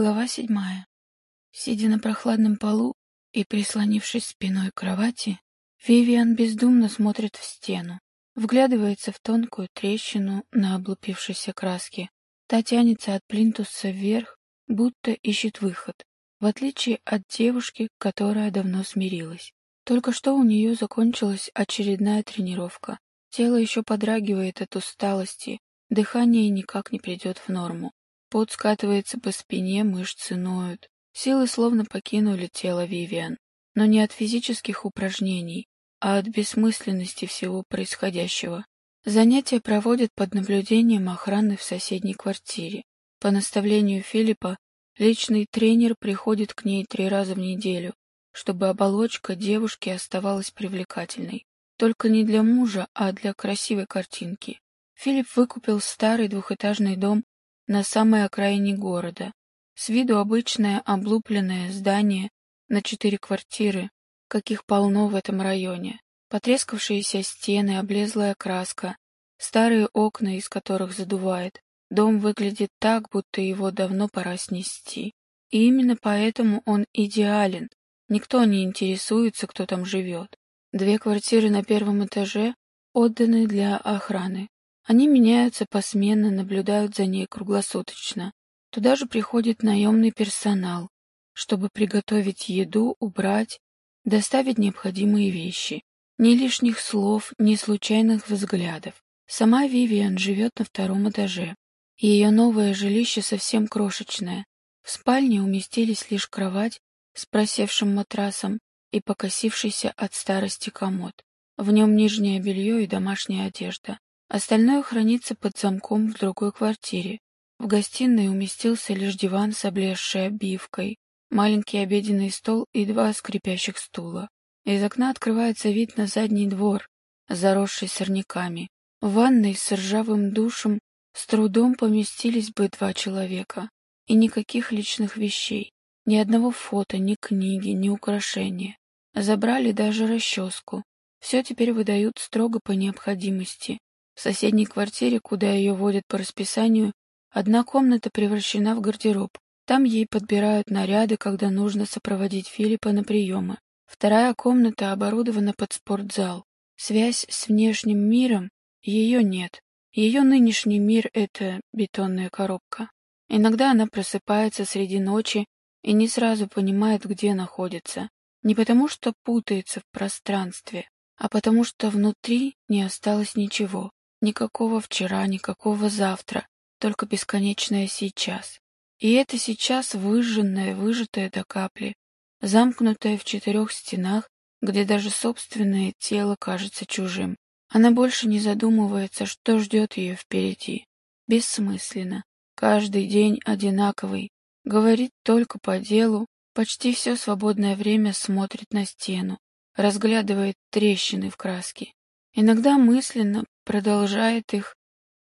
Глава седьмая. Сидя на прохладном полу и прислонившись спиной к кровати, Вивиан бездумно смотрит в стену, вглядывается в тонкую трещину на облупившейся краске. Та тянется от плинтуса вверх, будто ищет выход, в отличие от девушки, которая давно смирилась. Только что у нее закончилась очередная тренировка. Тело еще подрагивает от усталости, дыхание никак не придет в норму. Пот скатывается по спине, мышцы ноют. Силы словно покинули тело Вивиан, но не от физических упражнений, а от бессмысленности всего происходящего. Занятия проводят под наблюдением охраны в соседней квартире. По наставлению Филиппа, личный тренер приходит к ней три раза в неделю, чтобы оболочка девушки оставалась привлекательной. Только не для мужа, а для красивой картинки. Филипп выкупил старый двухэтажный дом на самой окраине города. С виду обычное облупленное здание на четыре квартиры, каких полно в этом районе. Потрескавшиеся стены, облезлая краска, старые окна, из которых задувает. Дом выглядит так, будто его давно пора снести. И именно поэтому он идеален. Никто не интересуется, кто там живет. Две квартиры на первом этаже отданы для охраны. Они меняются посменно, наблюдают за ней круглосуточно. Туда же приходит наемный персонал, чтобы приготовить еду, убрать, доставить необходимые вещи. Ни лишних слов, ни случайных взглядов. Сама Вивиан живет на втором этаже. Ее новое жилище совсем крошечное. В спальне уместились лишь кровать с просевшим матрасом и покосившийся от старости комод. В нем нижнее белье и домашняя одежда. Остальное хранится под замком в другой квартире. В гостиной уместился лишь диван с облезшей обивкой, маленький обеденный стол и два скрипящих стула. Из окна открывается вид на задний двор, заросший сорняками. В ванной с ржавым душем с трудом поместились бы два человека. И никаких личных вещей. Ни одного фото, ни книги, ни украшения. Забрали даже расческу. Все теперь выдают строго по необходимости. В соседней квартире, куда ее водят по расписанию, одна комната превращена в гардероб. Там ей подбирают наряды, когда нужно сопроводить Филиппа на приемы. Вторая комната оборудована под спортзал. Связь с внешним миром ее нет. Ее нынешний мир — это бетонная коробка. Иногда она просыпается среди ночи и не сразу понимает, где находится. Не потому, что путается в пространстве, а потому, что внутри не осталось ничего. Никакого вчера, никакого завтра, только бесконечное сейчас. И это сейчас выжженное, выжатое до капли, замкнутое в четырех стенах, где даже собственное тело кажется чужим. Она больше не задумывается, что ждет ее впереди. Бессмысленно. Каждый день одинаковый. Говорит только по делу. Почти все свободное время смотрит на стену. Разглядывает трещины в краске. Иногда мысленно продолжает их,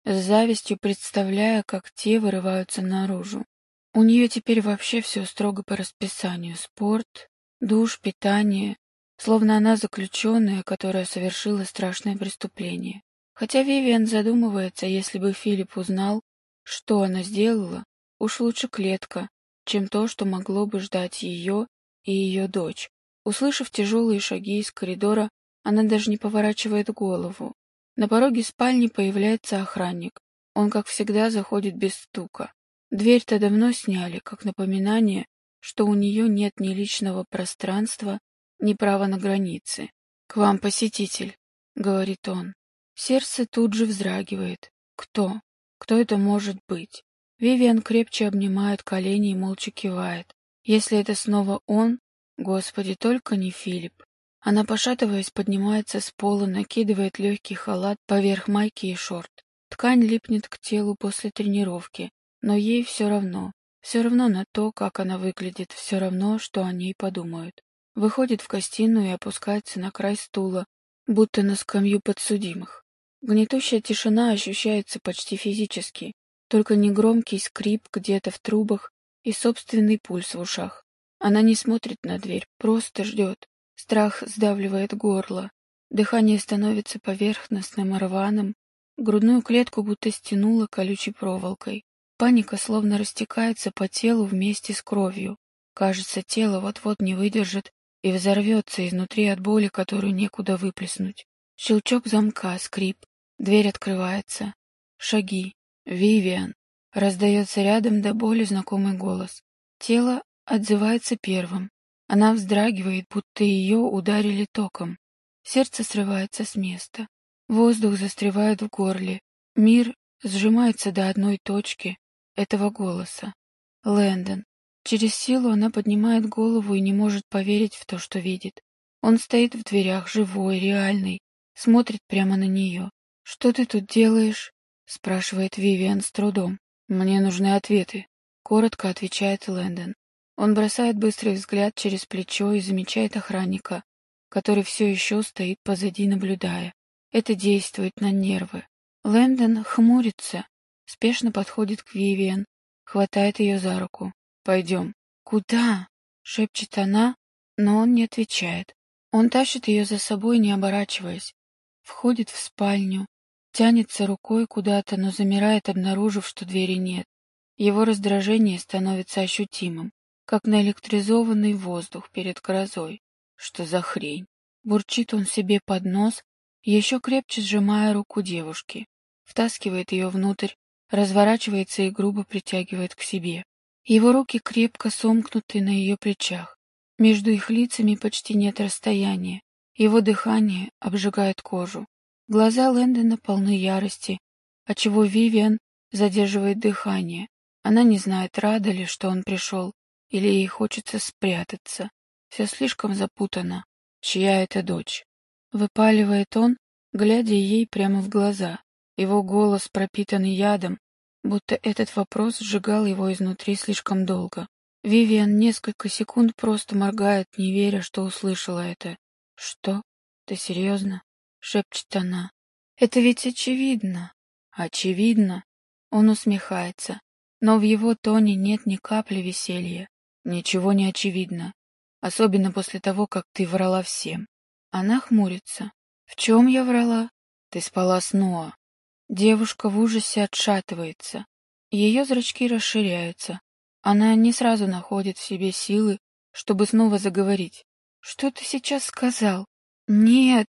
с завистью представляя, как те вырываются наружу. У нее теперь вообще все строго по расписанию. Спорт, душ, питание. Словно она заключенная, которая совершила страшное преступление. Хотя Вивиан задумывается, если бы Филипп узнал, что она сделала, уж лучше клетка, чем то, что могло бы ждать ее и ее дочь. Услышав тяжелые шаги из коридора, она даже не поворачивает голову. На пороге спальни появляется охранник. Он, как всегда, заходит без стука. Дверь-то давно сняли, как напоминание, что у нее нет ни личного пространства, ни права на границы. «К вам посетитель», — говорит он. Сердце тут же вздрагивает. Кто? Кто это может быть? Вивиан крепче обнимает колени и молча кивает. Если это снова он, господи, только не Филипп. Она, пошатываясь, поднимается с пола, накидывает легкий халат поверх майки и шорт. Ткань липнет к телу после тренировки, но ей все равно. Все равно на то, как она выглядит, все равно, что о ней подумают. Выходит в гостиную и опускается на край стула, будто на скамью подсудимых. Гнетущая тишина ощущается почти физически, только негромкий скрип где-то в трубах и собственный пульс в ушах. Она не смотрит на дверь, просто ждет. Страх сдавливает горло. Дыхание становится поверхностным, рваным. Грудную клетку будто стянуло колючей проволокой. Паника словно растекается по телу вместе с кровью. Кажется, тело вот-вот не выдержит и взорвется изнутри от боли, которую некуда выплеснуть. Щелчок замка, скрип, дверь открывается. Шаги. Вивиан. Раздается рядом до боли знакомый голос. Тело отзывается первым. Она вздрагивает, будто ее ударили током. Сердце срывается с места. Воздух застревает в горле. Мир сжимается до одной точки этого голоса. Лэндон. Через силу она поднимает голову и не может поверить в то, что видит. Он стоит в дверях, живой, реальный, смотрит прямо на нее. «Что ты тут делаешь?» — спрашивает Вивиан с трудом. «Мне нужны ответы», — коротко отвечает Лэндон. Он бросает быстрый взгляд через плечо и замечает охранника, который все еще стоит позади, наблюдая. Это действует на нервы. Лэндон хмурится, спешно подходит к Вивиан, хватает ее за руку. «Пойдем». «Куда?» — шепчет она, но он не отвечает. Он тащит ее за собой, не оборачиваясь. Входит в спальню, тянется рукой куда-то, но замирает, обнаружив, что двери нет. Его раздражение становится ощутимым, как наэлектризованный воздух перед грозой. Что за хрень? Бурчит он себе под нос, еще крепче сжимая руку девушки. Втаскивает ее внутрь, разворачивается и грубо притягивает к себе. Его руки крепко сомкнуты на ее плечах. Между их лицами почти нет расстояния. Его дыхание обжигает кожу. Глаза Лэндона полны ярости, отчего Вивиан задерживает дыхание. Она не знает, рада ли, что он пришел, или ей хочется спрятаться. Все слишком запутано. Чья это дочь? Выпаливает он, глядя ей прямо в глаза. Его голос пропитан ядом, будто этот вопрос сжигал его изнутри слишком долго. Вивиан несколько секунд просто моргает, не веря, что услышала это. «Что? Ты серьезно?» — шепчет она. «Это ведь очевидно». «Очевидно». Он усмехается, но в его тоне нет ни капли веселья. Ничего не очевидно, особенно после того, как ты врала всем. Она хмурится. «В чем я врала?» «Ты спала с Ноа». Девушка в ужасе отшатывается. Ее зрачки расширяются. Она не сразу находит в себе силы, чтобы снова заговорить. «Что ты сейчас сказал?» «Нет,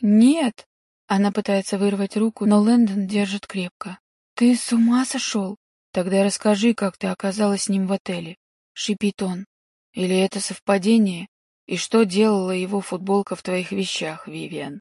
нет!» Она пытается вырвать руку, но Лэндон держит крепко. «Ты с ума сошел?» «Тогда расскажи, как ты оказалась с ним в отеле», — шипит он. «Или это совпадение? И что делала его футболка в твоих вещах, Вивиан?»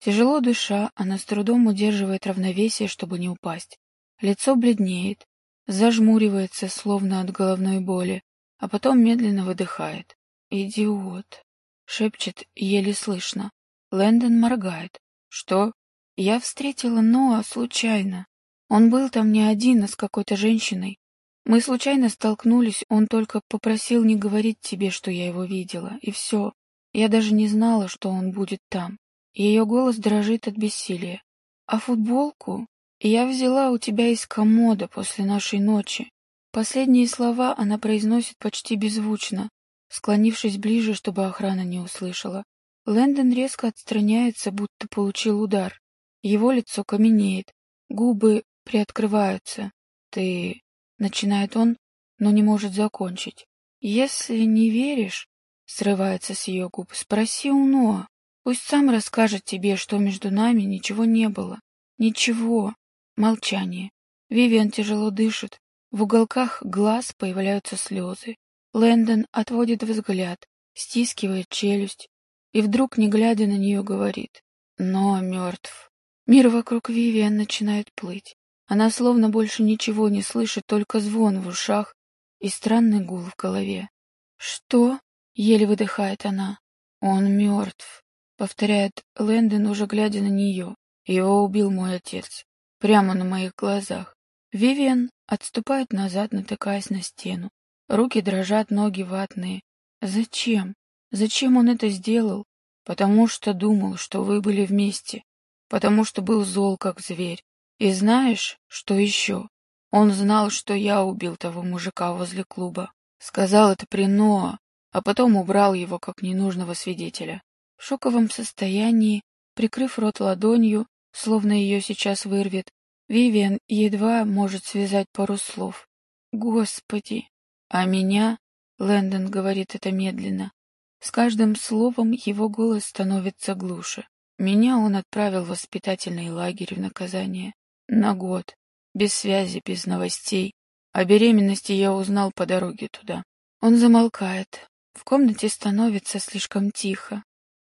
Тяжело дыша, она с трудом удерживает равновесие, чтобы не упасть. Лицо бледнеет, зажмуривается, словно от головной боли, а потом медленно выдыхает. «Идиот!» — шепчет еле слышно. Лэндон моргает. «Что?» «Я встретила Ноа случайно. Он был там не один, а с какой-то женщиной. Мы случайно столкнулись, он только попросил не говорить тебе, что я его видела, и все. Я даже не знала, что он будет там. Ее голос дрожит от бессилия. «А футболку я взяла у тебя из комода после нашей ночи». Последние слова она произносит почти беззвучно, склонившись ближе, чтобы охрана не услышала. Лэндон резко отстраняется, будто получил удар. Его лицо каменеет, губы приоткрываются. «Ты...» — начинает он, но не может закончить. «Если не веришь...» — срывается с ее губ. «Спроси у Ноа. Пусть сам расскажет тебе, что между нами ничего не было. Ничего. Молчание. Вивиан тяжело дышит. В уголках глаз появляются слезы. Лэндон отводит взгляд, стискивает челюсть и вдруг, не глядя на нее, говорит. Но мертв. Мир вокруг Вивиан начинает плыть. Она словно больше ничего не слышит, только звон в ушах и странный гул в голове. «Что?» — еле выдыхает она. «Он мертв» повторяет Лэндон, уже глядя на нее. Его убил мой отец. Прямо на моих глазах. Вивиан отступает назад, натыкаясь на стену. Руки дрожат, ноги ватные. Зачем? Зачем он это сделал? Потому что думал, что вы были вместе. Потому что был зол, как зверь. И знаешь, что еще? Он знал, что я убил того мужика возле клуба. Сказал это при Ноа, а потом убрал его как ненужного свидетеля. В шоковом состоянии, прикрыв рот ладонью, словно ее сейчас вырвет, Вивиан едва может связать пару слов. «Господи!» «А меня?» — Лэндон говорит это медленно. С каждым словом его голос становится глуше. Меня он отправил в воспитательный лагерь в наказание. На год. Без связи, без новостей. О беременности я узнал по дороге туда. Он замолкает. В комнате становится слишком тихо.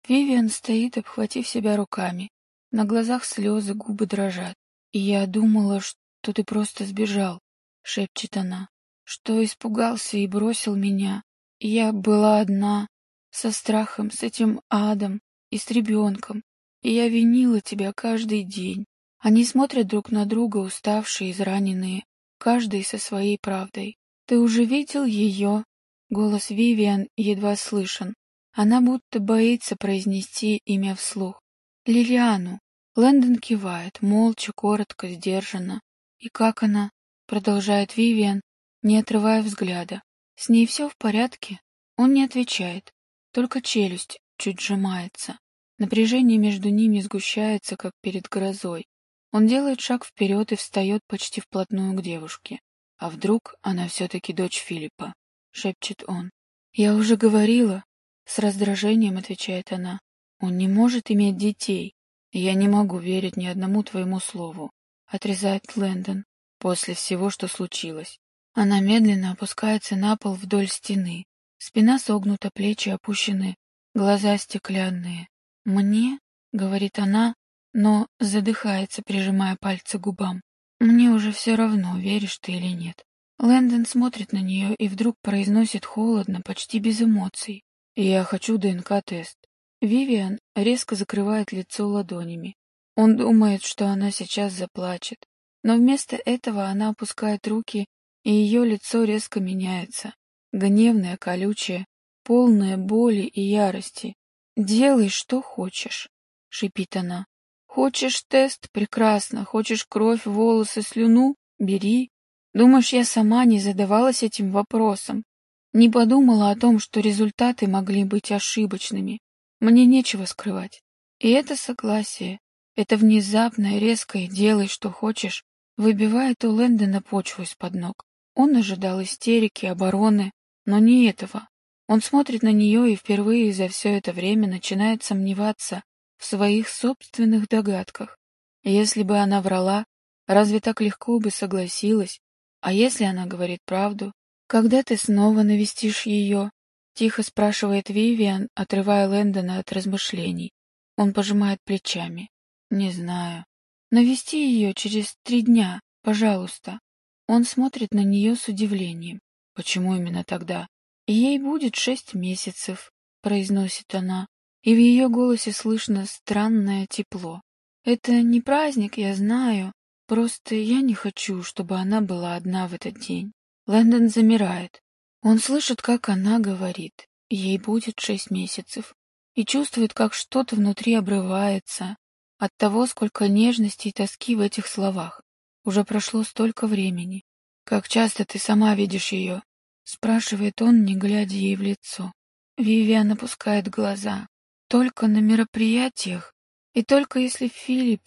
Вивиан стоит, обхватив себя руками. На глазах слезы, губы дрожат. «И я думала, что ты просто сбежал», — шепчет она, — «что испугался и бросил меня. Я была одна, со страхом, с этим адом и с ребенком, и я винила тебя каждый день». Они смотрят друг на друга, уставшие, израненные, каждый со своей правдой. «Ты уже видел ее?» Голос Вивиан едва слышен. Она будто боится произнести имя вслух. «Лилиану!» Лэндон кивает, молча, коротко, сдержанно. «И как она?» — продолжает Вивиан, не отрывая взгляда. «С ней все в порядке?» Он не отвечает, только челюсть чуть сжимается. Напряжение между ними сгущается, как перед грозой. Он делает шаг вперед и встает почти вплотную к девушке. А вдруг она все-таки дочь Филиппа? — шепчет он. «Я уже говорила», — с раздражением отвечает она. «Он не может иметь детей. Я не могу верить ни одному твоему слову», — отрезает Лэндон после всего, что случилось. Она медленно опускается на пол вдоль стены. Спина согнута, плечи опущены, глаза стеклянные. «Мне?» — говорит она, но задыхается, прижимая пальцы к губам. «Мне уже все равно, веришь ты или нет. Лэндон смотрит на нее и вдруг произносит холодно, почти без эмоций. «Я хочу ДНК-тест». Вивиан резко закрывает лицо ладонями. Он думает, что она сейчас заплачет. Но вместо этого она опускает руки, и ее лицо резко меняется. Гневное, колючее, полное боли и ярости. «Делай, что хочешь», — шипит она. «Хочешь тест? Прекрасно. Хочешь кровь, волосы, слюну? Бери. Думаешь, я сама не задавалась этим вопросом? Не подумала о том, что результаты могли быть ошибочными. Мне нечего скрывать. И это согласие, это внезапное, резкое «делай, что хочешь», выбивает у Лэндона почву из-под ног. Он ожидал истерики, обороны, но не этого. Он смотрит на нее и впервые за все это время начинает сомневаться в своих собственных догадках. Если бы она врала, разве так легко бы согласилась, а если она говорит правду? Когда ты снова навестишь ее? Тихо спрашивает Вивиан, отрывая Лэндона от размышлений. Он пожимает плечами. Не знаю. Навести ее через три дня, пожалуйста. Он смотрит на нее с удивлением. Почему именно тогда? Ей будет шесть месяцев, произносит она, и в ее голосе слышно странное тепло. Это не праздник, я знаю, Просто я не хочу, чтобы она была одна в этот день. Лэндон замирает. Он слышит, как она говорит. Ей будет шесть месяцев. И чувствует, как что-то внутри обрывается от того, сколько нежности и тоски в этих словах. Уже прошло столько времени. «Как часто ты сама видишь ее?» — спрашивает он, не глядя ей в лицо. Вивиан опускает глаза. «Только на мероприятиях, и только если Филипп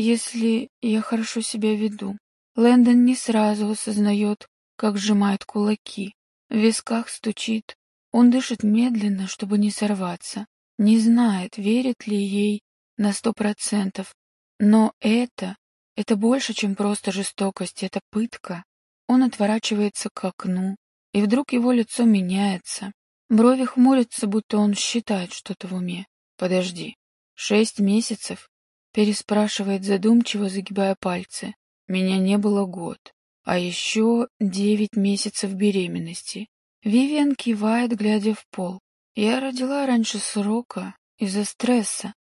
если я хорошо себя веду. Лэндон не сразу осознает, как сжимает кулаки. В висках стучит. Он дышит медленно, чтобы не сорваться. Не знает, верит ли ей на сто процентов. Но это, это больше, чем просто жестокость, это пытка. Он отворачивается к окну, и вдруг его лицо меняется. Брови хмурятся, будто он считает что-то в уме. Подожди, шесть месяцев? Переспрашивает задумчиво, загибая пальцы. Меня не было год. А еще девять месяцев беременности. Вивиан кивает, глядя в пол. Я родила раньше срока из-за стресса.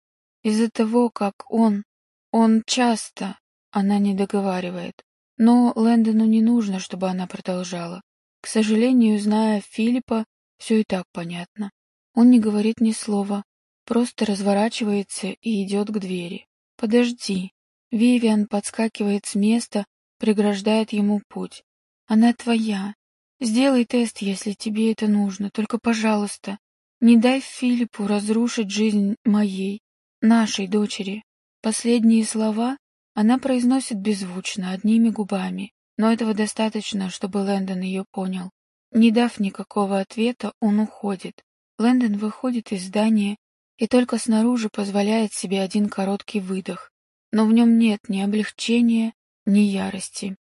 Из-за того, как он... Он часто... Она не договаривает. Но Лэндону не нужно, чтобы она продолжала. К сожалению, зная Филиппа, все и так понятно. Он не говорит ни слова, просто разворачивается и идет к двери. «Подожди». Вивиан подскакивает с места, преграждает ему путь. «Она твоя. Сделай тест, если тебе это нужно. Только, пожалуйста, не дай Филиппу разрушить жизнь моей, нашей дочери». Последние слова Она произносит беззвучно, одними губами, но этого достаточно, чтобы Лэндон ее понял. Не дав никакого ответа, он уходит. Лэндон выходит из здания и только снаружи позволяет себе один короткий выдох, но в нем нет ни облегчения, ни ярости.